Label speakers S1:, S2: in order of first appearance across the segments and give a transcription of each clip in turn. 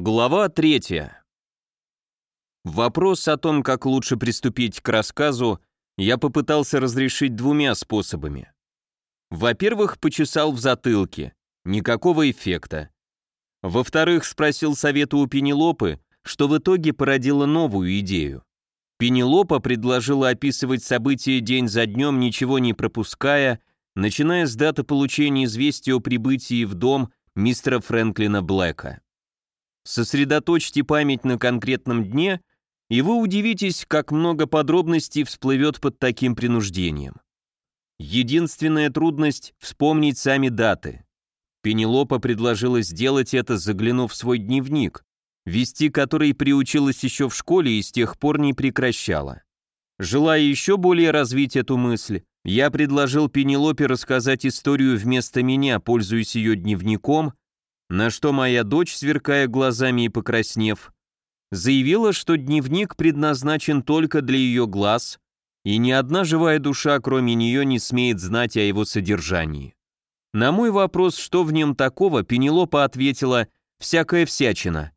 S1: Глава третья. Вопрос о том, как лучше приступить к рассказу, я попытался разрешить двумя способами. Во-первых, почесал в затылке. Никакого эффекта. Во-вторых, спросил совета у Пенелопы, что в итоге породило новую идею. Пенелопа предложила описывать события день за днем, ничего не пропуская, начиная с даты получения известия о прибытии в дом мистера Фрэнклина Блэка. Сосредоточьте память на конкретном дне, и вы удивитесь, как много подробностей всплывет под таким принуждением. Единственная трудность — вспомнить сами даты. Пенелопа предложила сделать это, заглянув в свой дневник, вести который приучилась еще в школе и с тех пор не прекращала. Желая еще более развить эту мысль, я предложил Пенелопе рассказать историю вместо меня, пользуясь ее дневником, на что моя дочь, сверкая глазами и покраснев, заявила, что дневник предназначен только для ее глаз, и ни одна живая душа, кроме нее, не смеет знать о его содержании. На мой вопрос, что в нем такого, Пенелопа ответила «всякая всячина».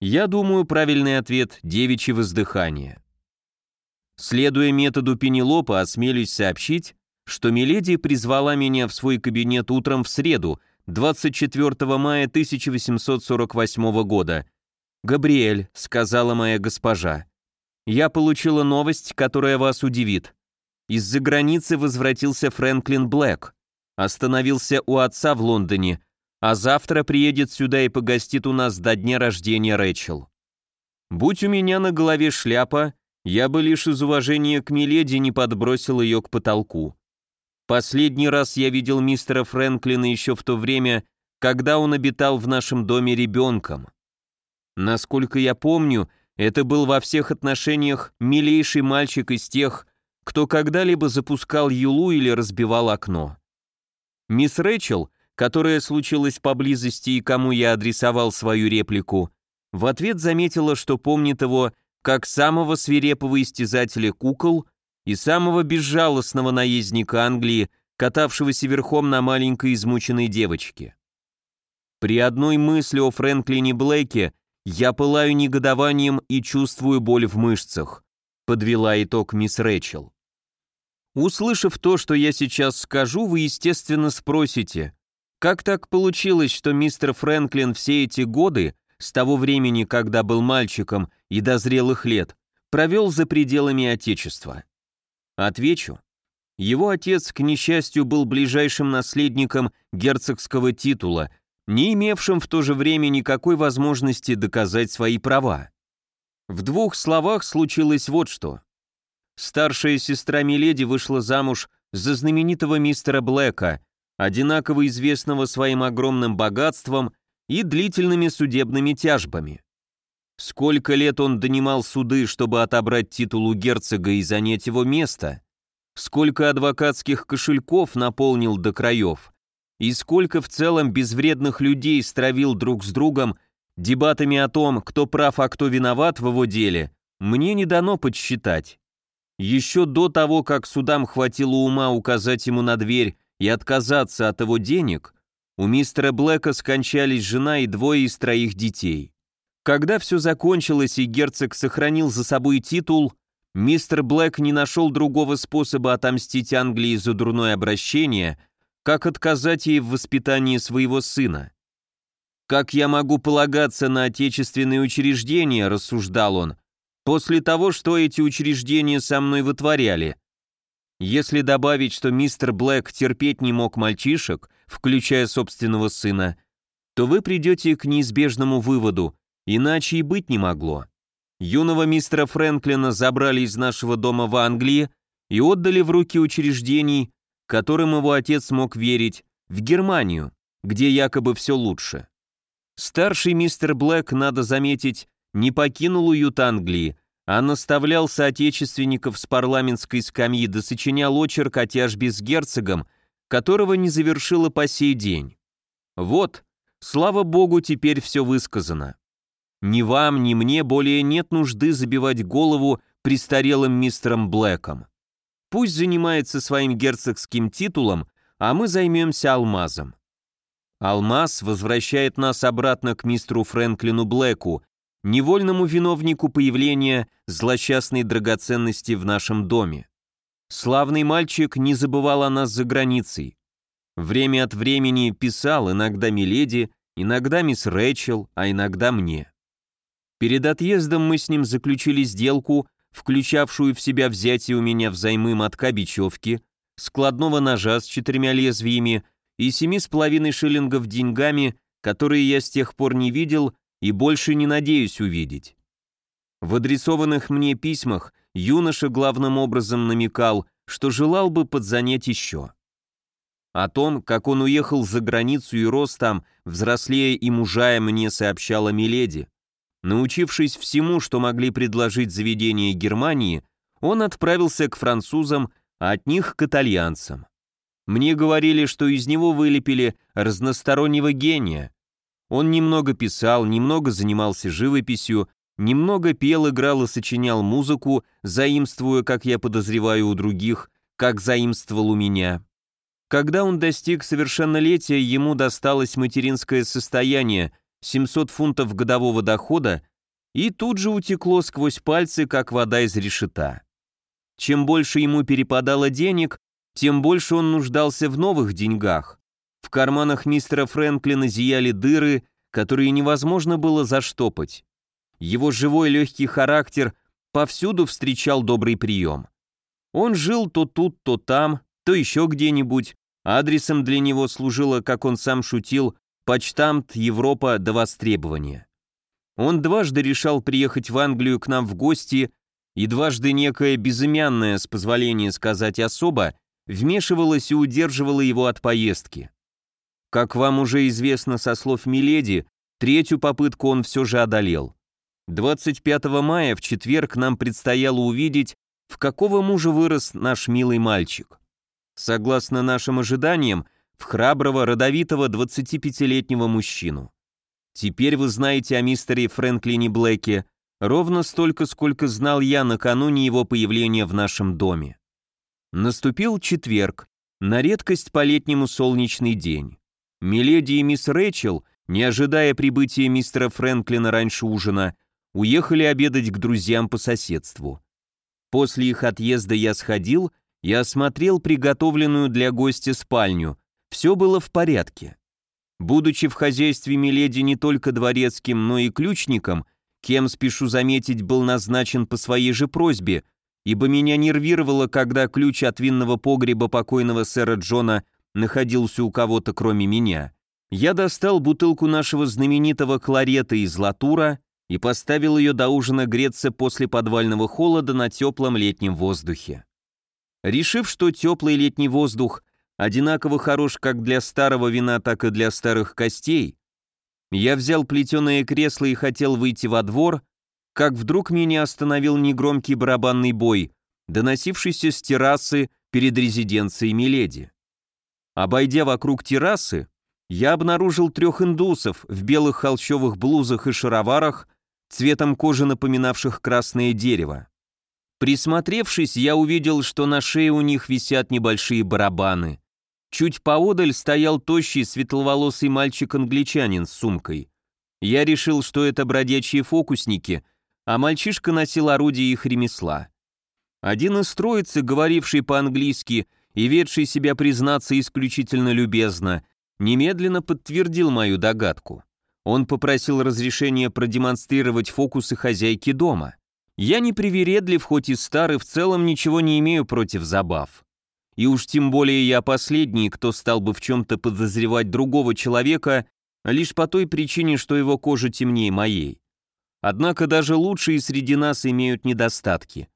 S1: Я думаю, правильный ответ – девичье воздыхание. Следуя методу Пенелопа, осмелюсь сообщить, что Миледи призвала меня в свой кабинет утром в среду, 24 мая 1848 года. «Габриэль», — сказала моя госпожа, — «я получила новость, которая вас удивит. Из-за границы возвратился Фрэнклин Блэк, остановился у отца в Лондоне, а завтра приедет сюда и погостит у нас до дня рождения Рэчел. Будь у меня на голове шляпа, я бы лишь из уважения к Миледи не подбросил ее к потолку. Последний раз я видел мистера Фрэнклина еще в то время, когда он обитал в нашем доме ребенком. Насколько я помню, это был во всех отношениях милейший мальчик из тех, кто когда-либо запускал юлу или разбивал окно. Мисс Рэчел, которая случилась поблизости и кому я адресовал свою реплику, в ответ заметила, что помнит его как самого свирепого истязателя кукол и самого безжалостного наездника Англии, катавшегося верхом на маленькой измученной девочке. При одной мысли о Фрэнклине Блэке я пылаю негодованием и чувствую боль в мышцах, подвела итог мисс Рэчел. Услышав то, что я сейчас скажу, вы, естественно, спросите, как так получилось, что мистер Фрэнклин все эти годы, с того времени, когда был мальчиком и до зрелых лет, провел за пределами Отечества? Отвечу. Его отец, к несчастью, был ближайшим наследником герцогского титула, не имевшим в то же время никакой возможности доказать свои права. В двух словах случилось вот что. Старшая сестра Миледи вышла замуж за знаменитого мистера Блэка, одинаково известного своим огромным богатством и длительными судебными тяжбами. Сколько лет он донимал суды, чтобы отобрать титул у герцога и занять его место? Сколько адвокатских кошельков наполнил до краев? И сколько в целом безвредных людей стравил друг с другом дебатами о том, кто прав, а кто виноват в его деле, мне не дано подсчитать. Еще до того, как судам хватило ума указать ему на дверь и отказаться от его денег, у мистера Блэка скончались жена и двое из троих детей. Когда все закончилось и герцог сохранил за собой титул, мистер Блэк не нашел другого способа отомстить Англии за дурное обращение, как отказать ей в воспитании своего сына. «Как я могу полагаться на отечественные учреждения?» – рассуждал он. «После того, что эти учреждения со мной вытворяли. Если добавить, что мистер Блэк терпеть не мог мальчишек, включая собственного сына, то вы придете к неизбежному выводу – Иначе и быть не могло. Юного мистера Фрэнклина забрали из нашего дома в Англии и отдали в руки учреждений, которым его отец мог верить, в Германию, где якобы все лучше. Старший мистер Блэк, надо заметить, не покинул уют Англии, а наставлял соотечественников с парламентской скамьи да сочинял очерк о тяжбе с герцогом, которого не завершила по сей день. Вот, слава богу, теперь все высказано. Ни вам, ни мне более нет нужды забивать голову престарелым мистером Блэком. Пусть занимается своим герцогским титулом, а мы займемся алмазом. Алмаз возвращает нас обратно к мистеру Фрэнклину Блэку, невольному виновнику появления злосчастной драгоценности в нашем доме. Славный мальчик не забывал о нас за границей. Время от времени писал иногда Миледи, иногда мисс Рэчел, а иногда мне. Перед отъездом мы с ним заключили сделку, включавшую в себя взятие у меня взаймы мотка бечевки, складного ножа с четырьмя лезвиями и семи с половиной шиллингов деньгами, которые я с тех пор не видел и больше не надеюсь увидеть. В адресованных мне письмах юноша главным образом намекал, что желал бы подзанять еще. О том, как он уехал за границу и рос там, взрослея и мужая, мне сообщала Миледи. Научившись всему, что могли предложить заведения Германии, он отправился к французам, а от них к итальянцам. Мне говорили, что из него вылепили разностороннего гения. Он немного писал, немного занимался живописью, немного пел, играл и сочинял музыку, заимствуя, как я подозреваю у других, как заимствовал у меня. Когда он достиг совершеннолетия, ему досталось материнское состояние, 700 фунтов годового дохода, и тут же утекло сквозь пальцы, как вода из решета. Чем больше ему перепадало денег, тем больше он нуждался в новых деньгах. В карманах мистера Фрэнклина зияли дыры, которые невозможно было заштопать. Его живой легкий характер повсюду встречал добрый прием. Он жил то тут, то там, то еще где-нибудь. Адресом для него служила, как он сам шутил, почтамт Европа до востребования. Он дважды решал приехать в Англию к нам в гости, и дважды некая безымянная, с позволения сказать особо, вмешивалась и удерживала его от поездки. Как вам уже известно со слов Миледи, третью попытку он все же одолел. 25 мая в четверг нам предстояло увидеть, в какого мужа вырос наш милый мальчик. Согласно нашим ожиданиям, в храброго, родовитого 25-летнего мужчину. Теперь вы знаете о мистере Фрэнклине Блэке ровно столько, сколько знал я накануне его появления в нашем доме. Наступил четверг, на редкость по-летнему солнечный день. Миледи и мисс Рэчел, не ожидая прибытия мистера Фрэнклина раньше ужина, уехали обедать к друзьям по соседству. После их отъезда я сходил и осмотрел приготовленную для гостя спальню. Все было в порядке. Будучи в хозяйстве Миледи не только дворецким, но и ключником, кем, спешу заметить, был назначен по своей же просьбе, ибо меня нервировало, когда ключ от винного погреба покойного сэра Джона находился у кого-то кроме меня. Я достал бутылку нашего знаменитого кларета из латура и поставил ее до ужина греться после подвального холода на теплом летнем воздухе. Решив, что теплый летний воздух одинаково хорош как для старого вина, так и для старых костей, я взял плетеное кресло и хотел выйти во двор, как вдруг меня остановил негромкий барабанный бой, доносившийся с террасы перед резиденцией Миледи. Обойдя вокруг террасы, я обнаружил трех индусов в белых холщовых блузах и шароварах, цветом кожи напоминавших красное дерево. Присмотревшись, я увидел, что на шее у них висят небольшие барабаны. Чуть поодаль стоял тощий светловолосый мальчик-англичанин с сумкой. Я решил, что это бродячие фокусники, а мальчишка носил орудие их ремесла. Один из троицы, говоривший по-английски и ведший себя признаться исключительно любезно, немедленно подтвердил мою догадку. Он попросил разрешения продемонстрировать фокусы хозяйки дома. Я не привередлив, хоть и старый, в целом ничего не имею против забав. И уж тем более я последний, кто стал бы в чем-то подозревать другого человека, лишь по той причине, что его кожа темнее моей. Однако даже лучшие среди нас имеют недостатки.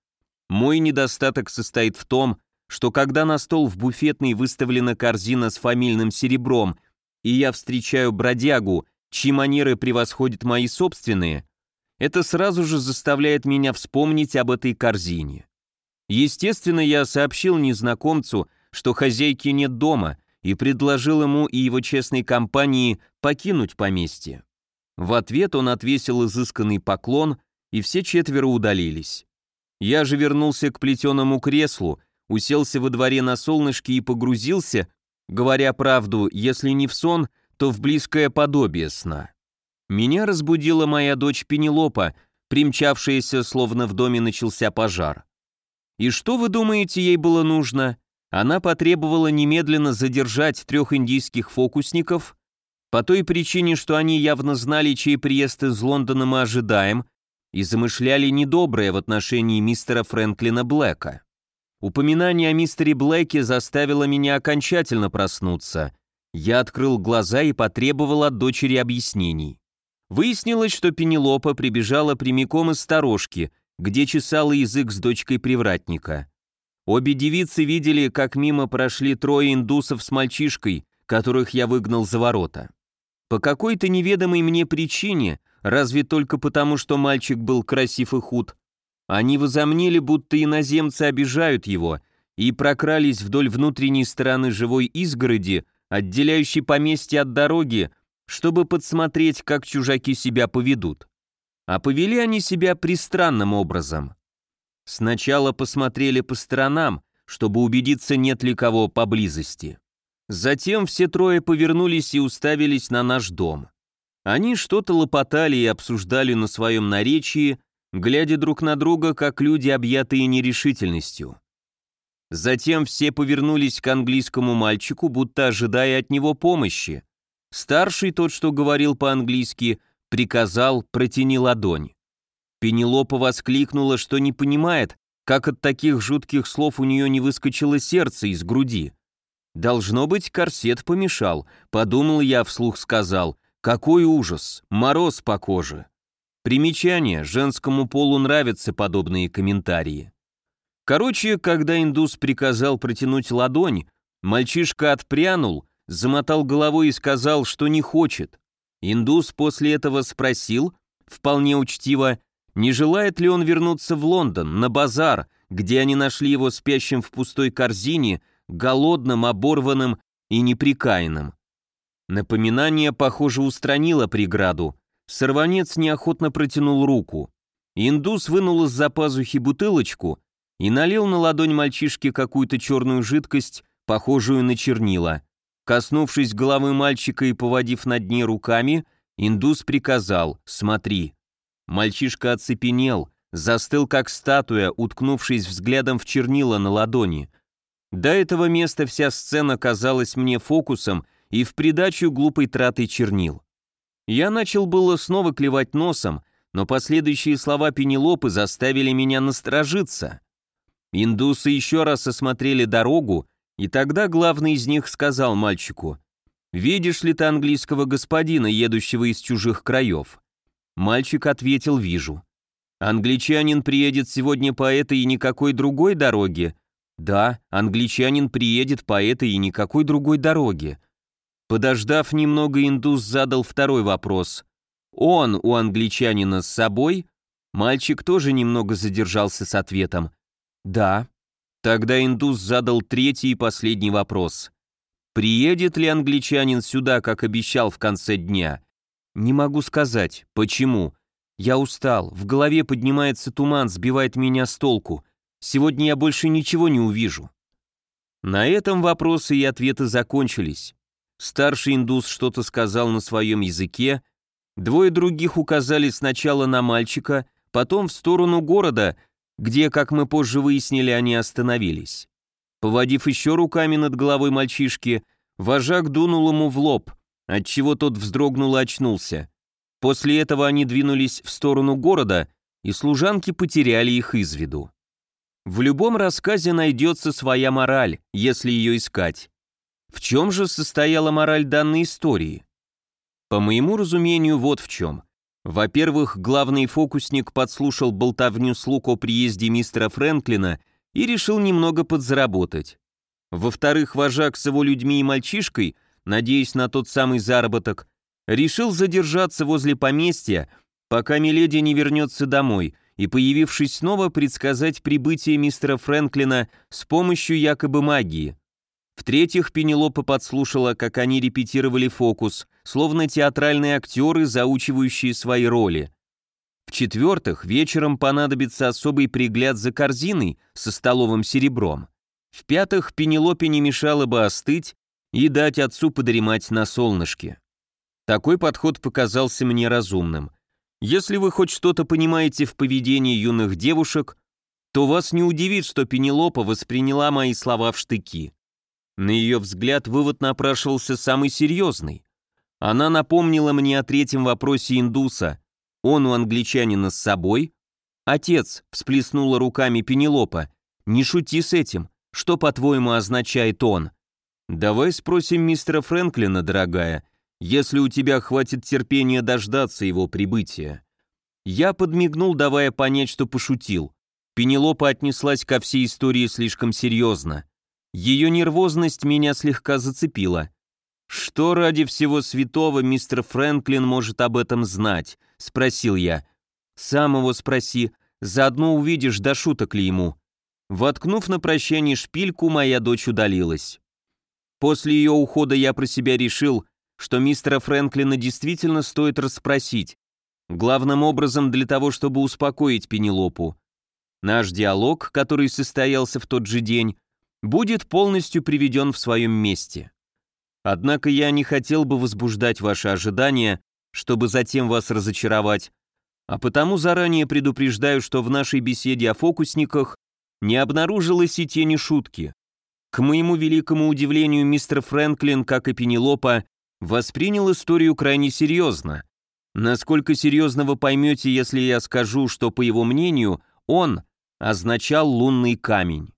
S1: Мой недостаток состоит в том, что когда на стол в буфетной выставлена корзина с фамильным серебром, и я встречаю бродягу, чьи манеры превосходят мои собственные, это сразу же заставляет меня вспомнить об этой корзине. Естественно, я сообщил незнакомцу, что хозяйки нет дома, и предложил ему и его честной компании покинуть поместье. В ответ он отвесил изысканный поклон, и все четверо удалились. Я же вернулся к плетеному креслу, уселся во дворе на солнышке и погрузился, говоря правду, если не в сон, что в близкое подобие сна. Меня разбудила моя дочь Пенелопа, примчавшаяся, словно в доме начался пожар. И что вы думаете, ей было нужно? Она потребовала немедленно задержать трех индийских фокусников, по той причине, что они явно знали, чей приезд из Лондона мы ожидаем, и замышляли недоброе в отношении мистера Фрэнклина Блэка. Упоминание о мистере Блэке заставило меня окончательно проснуться. Я открыл глаза и потребовал от дочери объяснений. Выяснилось, что Пенелопа прибежала прямиком из сторожки, где чесала язык с дочкой привратника. Обе девицы видели, как мимо прошли трое индусов с мальчишкой, которых я выгнал за ворота. По какой-то неведомой мне причине, разве только потому, что мальчик был красив и худ, они возомнили, будто иноземцы обижают его, и прокрались вдоль внутренней стороны живой изгороди, отделяющей поместье от дороги, чтобы подсмотреть, как чужаки себя поведут. А повели они себя пристранным образом. Сначала посмотрели по сторонам, чтобы убедиться, нет ли кого поблизости. Затем все трое повернулись и уставились на наш дом. Они что-то лопотали и обсуждали на своем наречии, глядя друг на друга, как люди, объятые нерешительностью. Затем все повернулись к английскому мальчику, будто ожидая от него помощи. Старший, тот, что говорил по-английски, приказал «протяни ладонь». Пенелопа воскликнула, что не понимает, как от таких жутких слов у нее не выскочило сердце из груди. Должно быть, корсет помешал, подумал я, вслух сказал. Какой ужас, мороз по коже. Примечание, женскому полу нравятся подобные комментарии. Короче, когда индус приказал протянуть ладонь, мальчишка отпрянул, замотал головой и сказал, что не хочет. Индус после этого спросил, вполне учтиво, не желает ли он вернуться в Лондон, на базар, где они нашли его спящим в пустой корзине, голодным, оборванным и неприкаянным. Напоминание, похоже, устранило преграду. Сорванец неохотно протянул руку. Индус вынул из-за пазухи бутылочку и налил на ладонь мальчишки какую-то черную жидкость, похожую на чернила. Коснувшись головы мальчика и поводив над ней руками, индус приказал «Смотри». Мальчишка оцепенел, застыл как статуя, уткнувшись взглядом в чернила на ладони – до этого места вся сцена казалась мне фокусом и в придачу глупой тратой чернил. Я начал было снова клевать носом, но последующие слова Пенелопы заставили меня насторожиться. Индусы еще раз осмотрели дорогу, и тогда главный из них сказал мальчику, «Видишь ли ты английского господина, едущего из чужих краев?» Мальчик ответил, «Вижу». «Англичанин приедет сегодня по этой и никакой другой дороге?» Да, англичанин приедет по этой и никакой другой дороге. Подождав немного, индус задал второй вопрос. Он у англичанина с собой? Мальчик тоже немного задержался с ответом. Да. Тогда индус задал третий и последний вопрос. Приедет ли англичанин сюда, как обещал в конце дня? Не могу сказать. Почему? Я устал, в голове поднимается туман, сбивает меня с толку. Сегодня я больше ничего не увижу». На этом вопросы и ответы закончились. Старший индус что-то сказал на своем языке, двое других указали сначала на мальчика, потом в сторону города, где, как мы позже выяснили, они остановились. Поводив еще руками над головой мальчишки, вожак дунул ему в лоб, отчего тот вздрогнул и очнулся. После этого они двинулись в сторону города, и служанки потеряли их из виду. В любом рассказе найдется своя мораль, если ее искать. В чем же состояла мораль данной истории? По моему разумению, вот в чем. Во-первых, главный фокусник подслушал болтовню слуг о приезде мистера Фрэнклина и решил немного подзаработать. Во-вторых, вожак с его людьми и мальчишкой, надеясь на тот самый заработок, решил задержаться возле поместья, пока Миледи не вернется домой, и, появившись снова, предсказать прибытие мистера Фрэнклина с помощью якобы магии. В-третьих, Пенелопа подслушала, как они репетировали фокус, словно театральные актеры, заучивающие свои роли. В-четвертых, вечером понадобится особый пригляд за корзиной со столовым серебром. В-пятых, Пенелопе не мешало бы остыть и дать отцу подремать на солнышке. Такой подход показался мне разумным. Если вы хоть что-то понимаете в поведении юных девушек, то вас не удивит, что Пенелопа восприняла мои слова в штыки. На ее взгляд вывод напрашивался самый серьезный. Она напомнила мне о третьем вопросе индуса. Он у англичанина с собой? Отец, всплеснула руками Пенелопа. Не шути с этим. Что, по-твоему, означает он? Давай спросим мистера Фрэнклина, дорогая, если у тебя хватит терпения дождаться его прибытия. Я подмигнул, давая понять, что пошутил. Пенелопа отнеслась ко всей истории слишком серьезно. Ее нервозность меня слегка зацепила. «Что ради всего святого мистер Фрэнклин может об этом знать?» — спросил я. «Сам его спроси, заодно увидишь, до шуток ли ему». Воткнув на прощание шпильку, моя дочь удалилась. После ее ухода я про себя решил, что мистера Фрэнклина действительно стоит расспросить, главным образом для того, чтобы успокоить Пенелопу. Наш диалог, который состоялся в тот же день, будет полностью приведен в своем месте. Однако я не хотел бы возбуждать ваши ожидания, чтобы затем вас разочаровать, а потому заранее предупреждаю, что в нашей беседе о фокусниках не обнаружилось и тени шутки. К моему великому удивлению, мистер Фрэнклин, как и Пенелопа, воспринял историю крайне серьезно. Насколько серьезно вы поймете, если я скажу, что, по его мнению, он означал лунный камень.